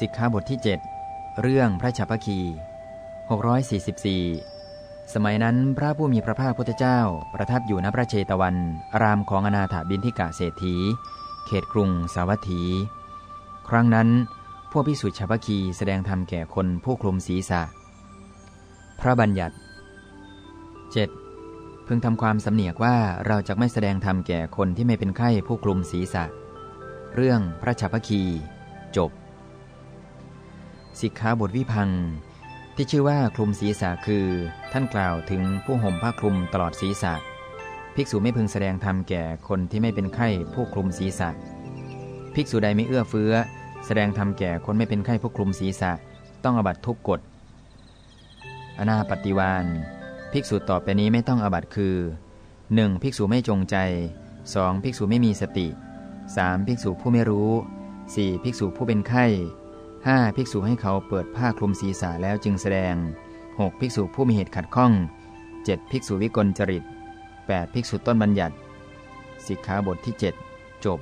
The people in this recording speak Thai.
สิกขาบทที่ 7 เรื่องพระฉัพพคี 644 สมัยนั้นพระผู้มีพระภาคพุทธเจ้า ประทับอยู่ณพระเชตวัน อารามของอนาถาบินทิกะเศรษฐี เขตกรุงสาวัตถี ครั้งนั้น พวกพิสุทธิฉัพพคีแสดงธรรมแก่คนผู้คลุมศีรษะ พระบัญญัติ 7. พึงทำความสำเนียกว่าเราจะไม่แสดงธรรมแก่คนที่ไม่เป็นไข้ผู้คลุมศีรษะ เรื่องพระฉัพพคี จบ สิกขาบทวิพัง ที่ชื่อว่าคลุมศีรษะคือ ท่านกล่าวถึงผู้ห่มผ้าคลุมตลอดศีรษะ ภิกษุไม่พึงแสดงธรรมแก่คนที่ไม่เป็นไข้ผู้คลุมศีรษะ ภิกษุใดไม่เอื้อเฟื้อ แสดงธรรมแก่คนไม่เป็นไข้ผู้คลุมศีรษะ ต้องอบัตทุกกฎอนาปฏิวานภิกษุต่อไปนี้ไม่ต้องอบัตคือ 1. ภิกษุไม่จงใจ 2. ภิกษุไม่มีสติ 3. ภิกษุผู้ไม่รู้ 4. ภิกษุผู้เป็นไข้ 5. ภิกษุให้เขาเปิดผ้าคลุมศีรษะแล้วจึงแสดง 6. ภิกษุผู้มีเหตุขัดข้อง 7. ภิกษุวิกลจริต 8. ภิกษุต้นบัญญัติ สิกขาบทที่ 7 จบ